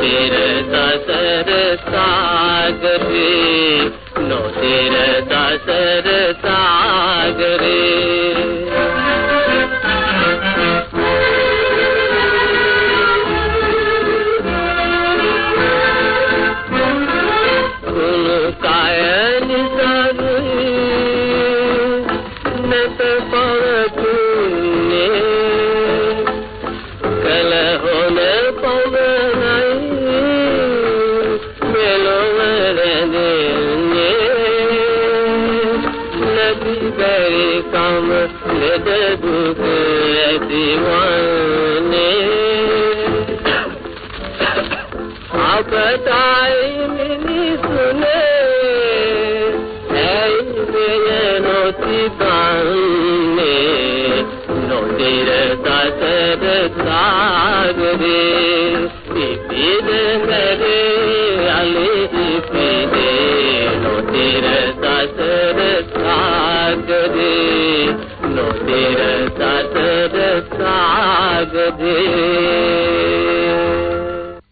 නොතෙර සසර සාගරේ නොතෙර සසර සාගරේ.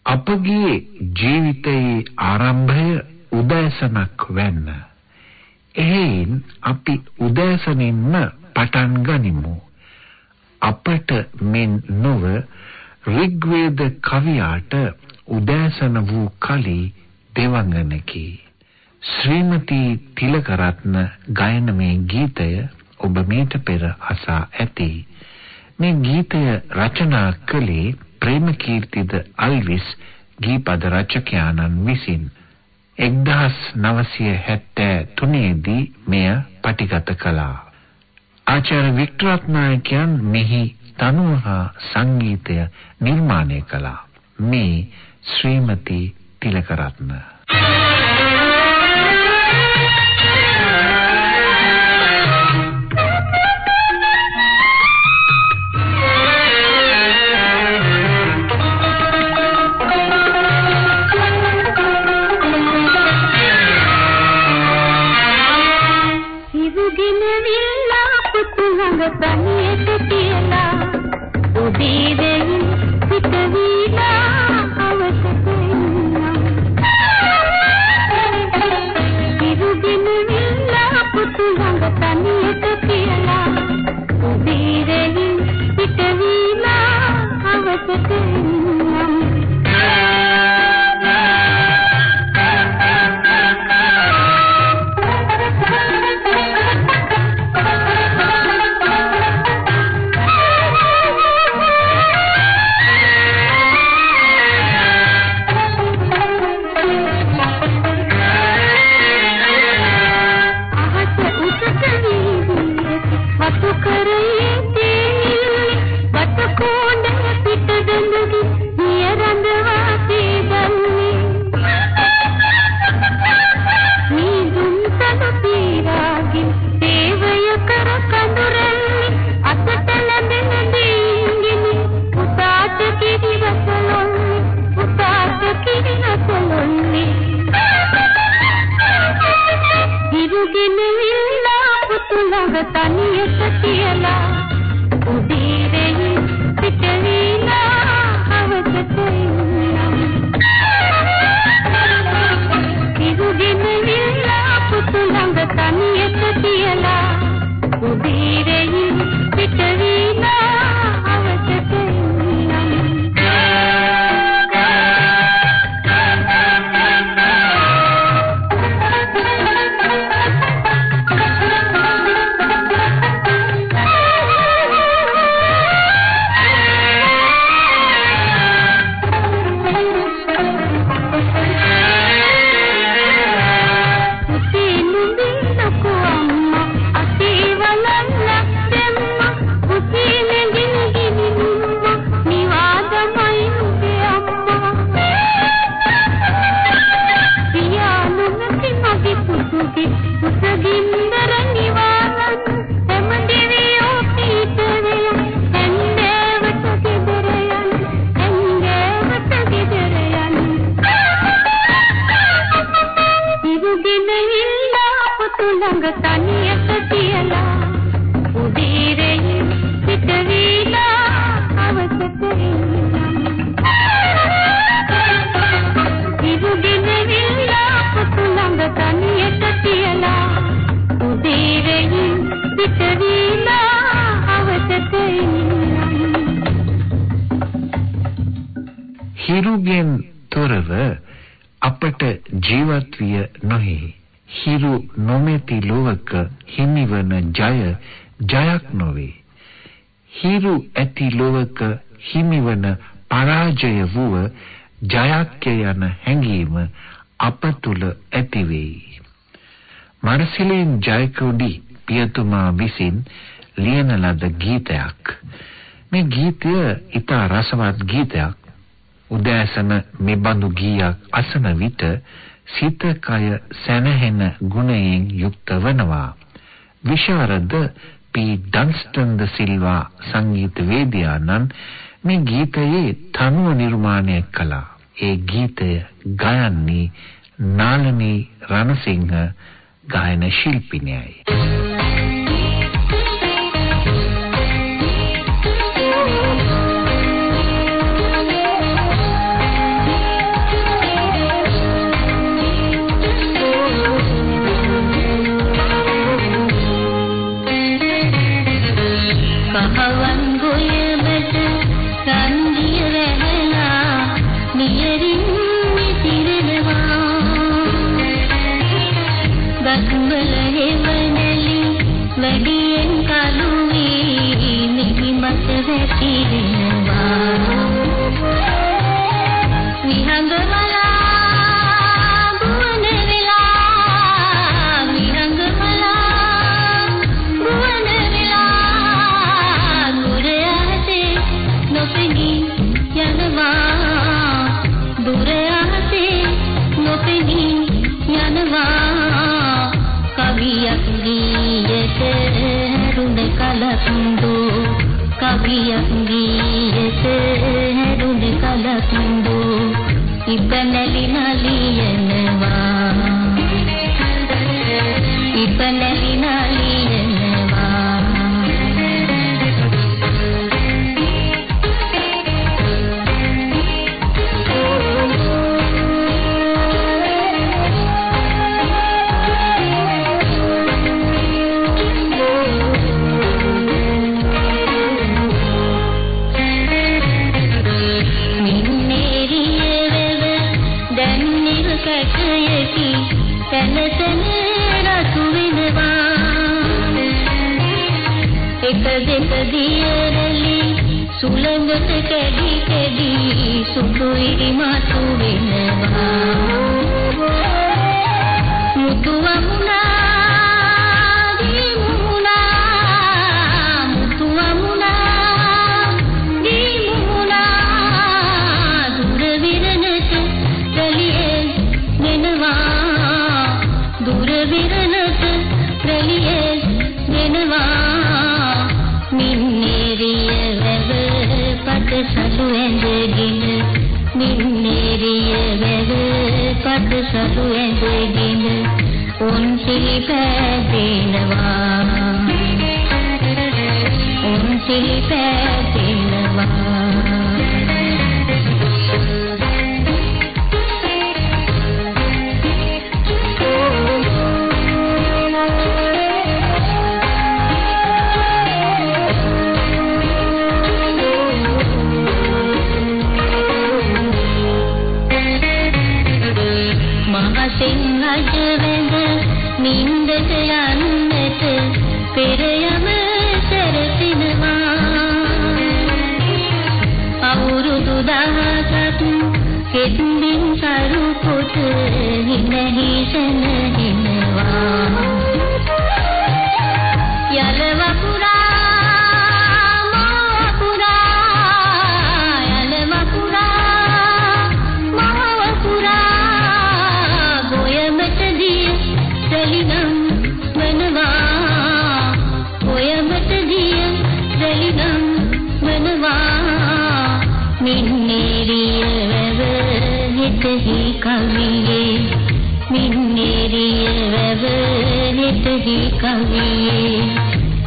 අපගේ ජීවිතයේ ආරම්භය උදෑසනක් වෙන්න. එහෙයින් අපි උදෑසනින්ම පටන් ගනිමු. අපට මෙන් නොව ඍග්වේද කවියාට උදෑසන වූ කලී දෙවඟනකි. ශ්‍රීමති තිලකරත්න ගයන මේ ගීතය ඔබ මීට පෙර අසා ඇති. මේ ගීතය රචනා කළේ ප්‍රේමකීර්තිද අල්විස් ගීපද රචකයාණන් විසින් 1973 දී මෙය පටිගත කළා. ආචාර්ය වික්ටර් රත්නායකයන් මෙහි තනුව හා සංගීතය නිර්මාණය කළා. මේ ශ්‍රීමති තිලකරත්න හිරුගෙන් सकती හිරු නොමැති ලෝක හිමිවන ජය ජයක් නොවේ. හිරු ඇති ලෝක හිමිවන පරාජය වූ ජයක් යන හැඟීම අප තුල ඇති වෙයි. මාර්සිලින් ජයකෝඩි පියතුමා විසින් ලියන ලද ගීතයක්. මේ ගීතය ඉතා රසවත් ගීතයක්. උදෑසන මේ බඳු ගීයක් අසන විට සිත කය සැනහෙන ගුණයෙන් යුක්ත වනවා. විශාරද පී ඩන්ස්ටන් ද සිල්වා සංගීතවේදියාණන් මේ ගීතයේ තනුව නිර්මාණය කළා. ඒ ගීතය ගයන්නේ නාලනී රණසිංහ ගායන ශිල්පිනියයි. කවියක් ගීයට රුණ කලක් කවියක් ගීත හැරුණි කලක් දෝ. ඉබ ಮಾತುವೆ කෙටින් කරු කොට හිමෙහි සනහිනවා උදේට හි කවියේ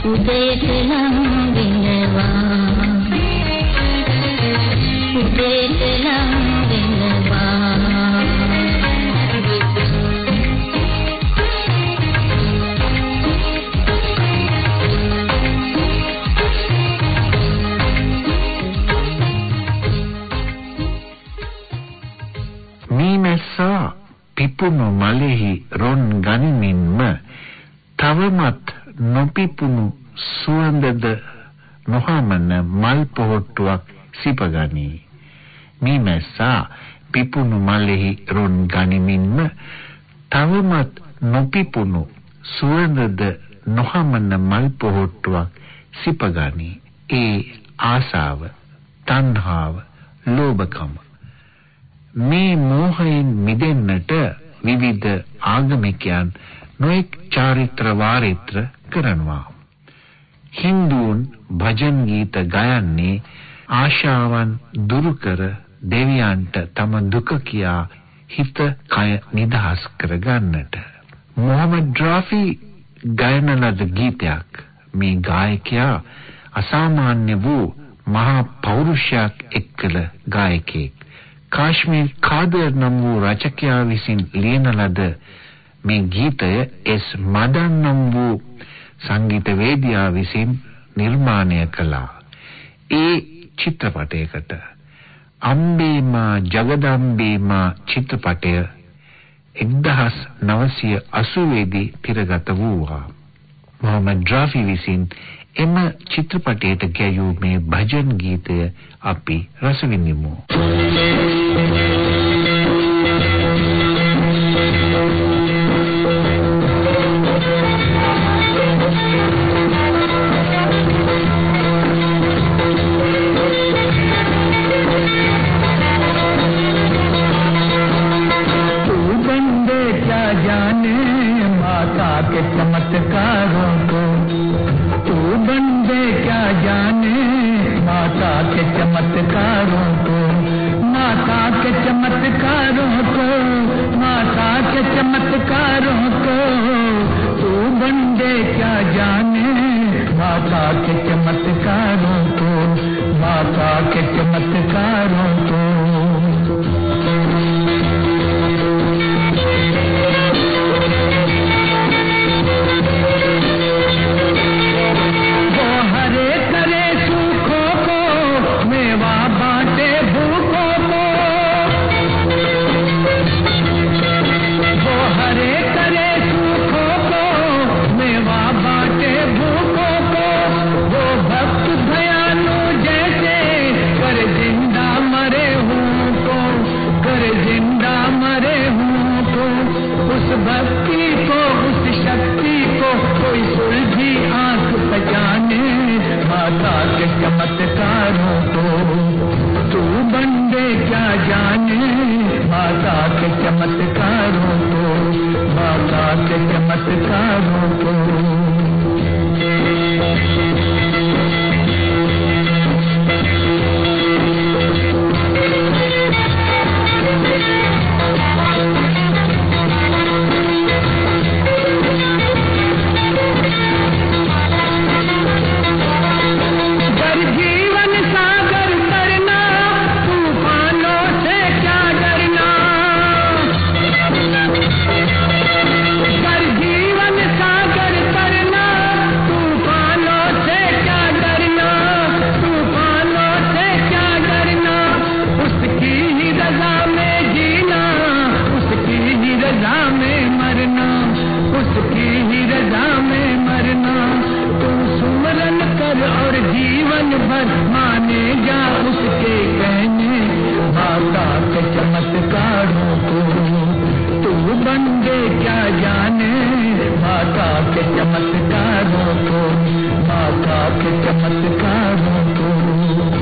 උදේට නම් වෙනවා. උදේට නම් මීමැස්සා පිපුණු මලෙහි රොන් ගනිමින්ම තවමත් නොපිපුණු සුවඳද නොහමන මල් පොහොට්ටුවක් සිපගනී. මීමැස්සා පිපුණු මලෙහි රොන් ගනිමින්ම තවමත් නොපිපුණු සුවඳද නොහමන මල් පොහොට්ටුවක් සිපගනී. ඒ ආසාව තණ්හාව ලෝභකම මේ මෝහයෙන් මිදෙන්නට විවිධ ආගමිකයන් නොඑක් චාරිත්‍ර වාරිත්‍ර කරනවා. හින්දුන් භජන් ගීත ගයන්නේ ආශාවන් දුරු කර දෙවියන්ට තම දුක කියා හිත කය නිදහස් කර ගන්නට. මොහමඩ් රාෆි ගයන ලද ගීතයක් මේ ගායකයා අසාමාන්‍ය වූ මහා පෞරුෂයක් එක්කල ගායකයෙක්. කාශ්මීර් කාදර් නම් වූ රචකයා විසින් ලියන ලද මේ ගීතය එස් මදන් නම් වූ සංගීතවේදියා විසින් නිර්මාණය කළා. ඒ චිත්‍රපටයකට අම්බේමා ජගදම්බේමා චිත්‍රපටය 1980 දී තිරගත වූවා. මොහමඩ් රාෆි විසින් එම චිත්‍රපටයට ගැයූ මේ භජන් ගීතය අපි රස یاروں کو تو بندے کیا جانے؟ ماتا کے چمتکاروں کو ماتا کے چمتکاروں کو۔ شکتی کو، اس شکتی کو کوئی سلجھی آنکھ سجانے ماتا کے چمتکاروں کو تو بندے کیا جانے؟ ماتا کے چمتکاروں کو، ماتا کے چمتکاروں کو۔ سال بھر مانے گا اس کے کہنے ماتا کے چمتکاروں کو۔ تو بندے کیا جانے؟ ماتا کے چمتکاروں کو۔ ماتا کے چمتکاروں کو۔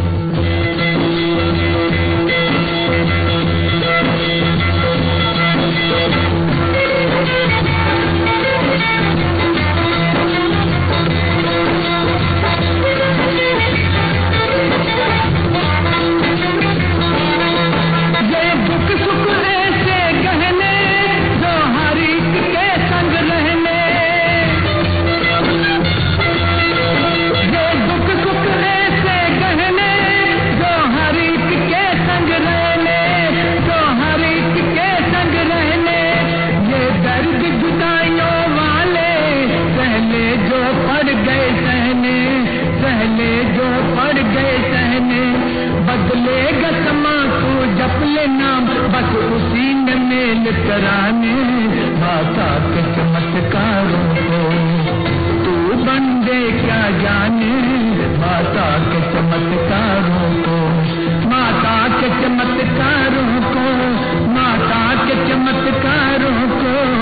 کے ترانے ماتا کے چمتکاروں کو۔ تو بندے کیا جانے ماتا کے چمتکاروں کو۔ ماتا کے چمتکاروں کو ماتا کے چمتکاروں کو۔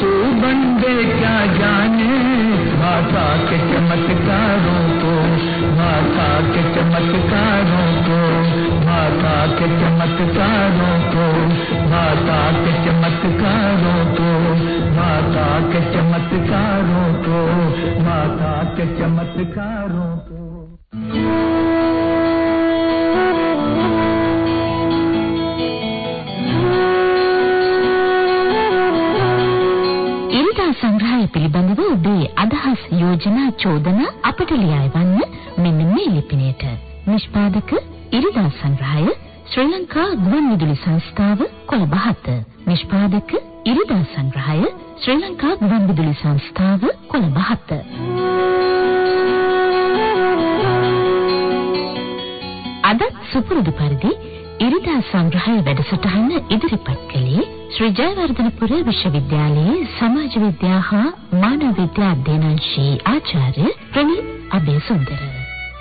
تو بندے کیا جانے ماتا کے چمتکاروں کو۔ ماتا کے چمتکاروں کو۔ माता के चमत्कारों को माता के चमत्कारों को माता के चमत्कारों को माता के चमत्कारों को ඉරිදා සංග්‍රහය පිළිබඳව ඔබේ අදහස් යෝජනා චෝදනා අපට ලියා එවන්න මෙන්න මේ ලිපිනයට නිෂ්පාදක ඉරිදා සංග්‍රහය ශ්‍රී ලංකා ගුවන්විදුලි සංස්ථාව කොළඹ 7 නිෂ්පාදක ඉරිදා සංග්‍රහය ශ්‍රී ලංකා ගුවන්විදුලි සංස්ථාව කොළඹ 7 අදත් සුපුරුදු පරිදි ඉරිදා සංග්‍රහය වැඩසටහන ඉදිරිපත් කළේ ශ්‍රී ජයවර්ධනපුර විශ්වවිද්‍යාලයේ සමාජ විද්‍යා හා මානව විද්‍යා අධ්‍යනාංශයේ ආචාර්ය ප්‍රනීත් අබේසුන්දර.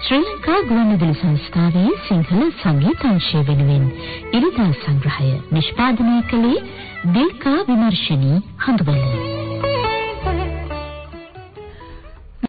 ශ්‍රී ලංකා ගුවන්විදුලි සංස්ථාවේ සිංහල සංගීතංශය වෙනුවෙන් ඉරිදා සංග්‍රහය නිෂ්පාදනය කළේ දීල්කා විමර්ශනී හඳුබල.